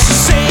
say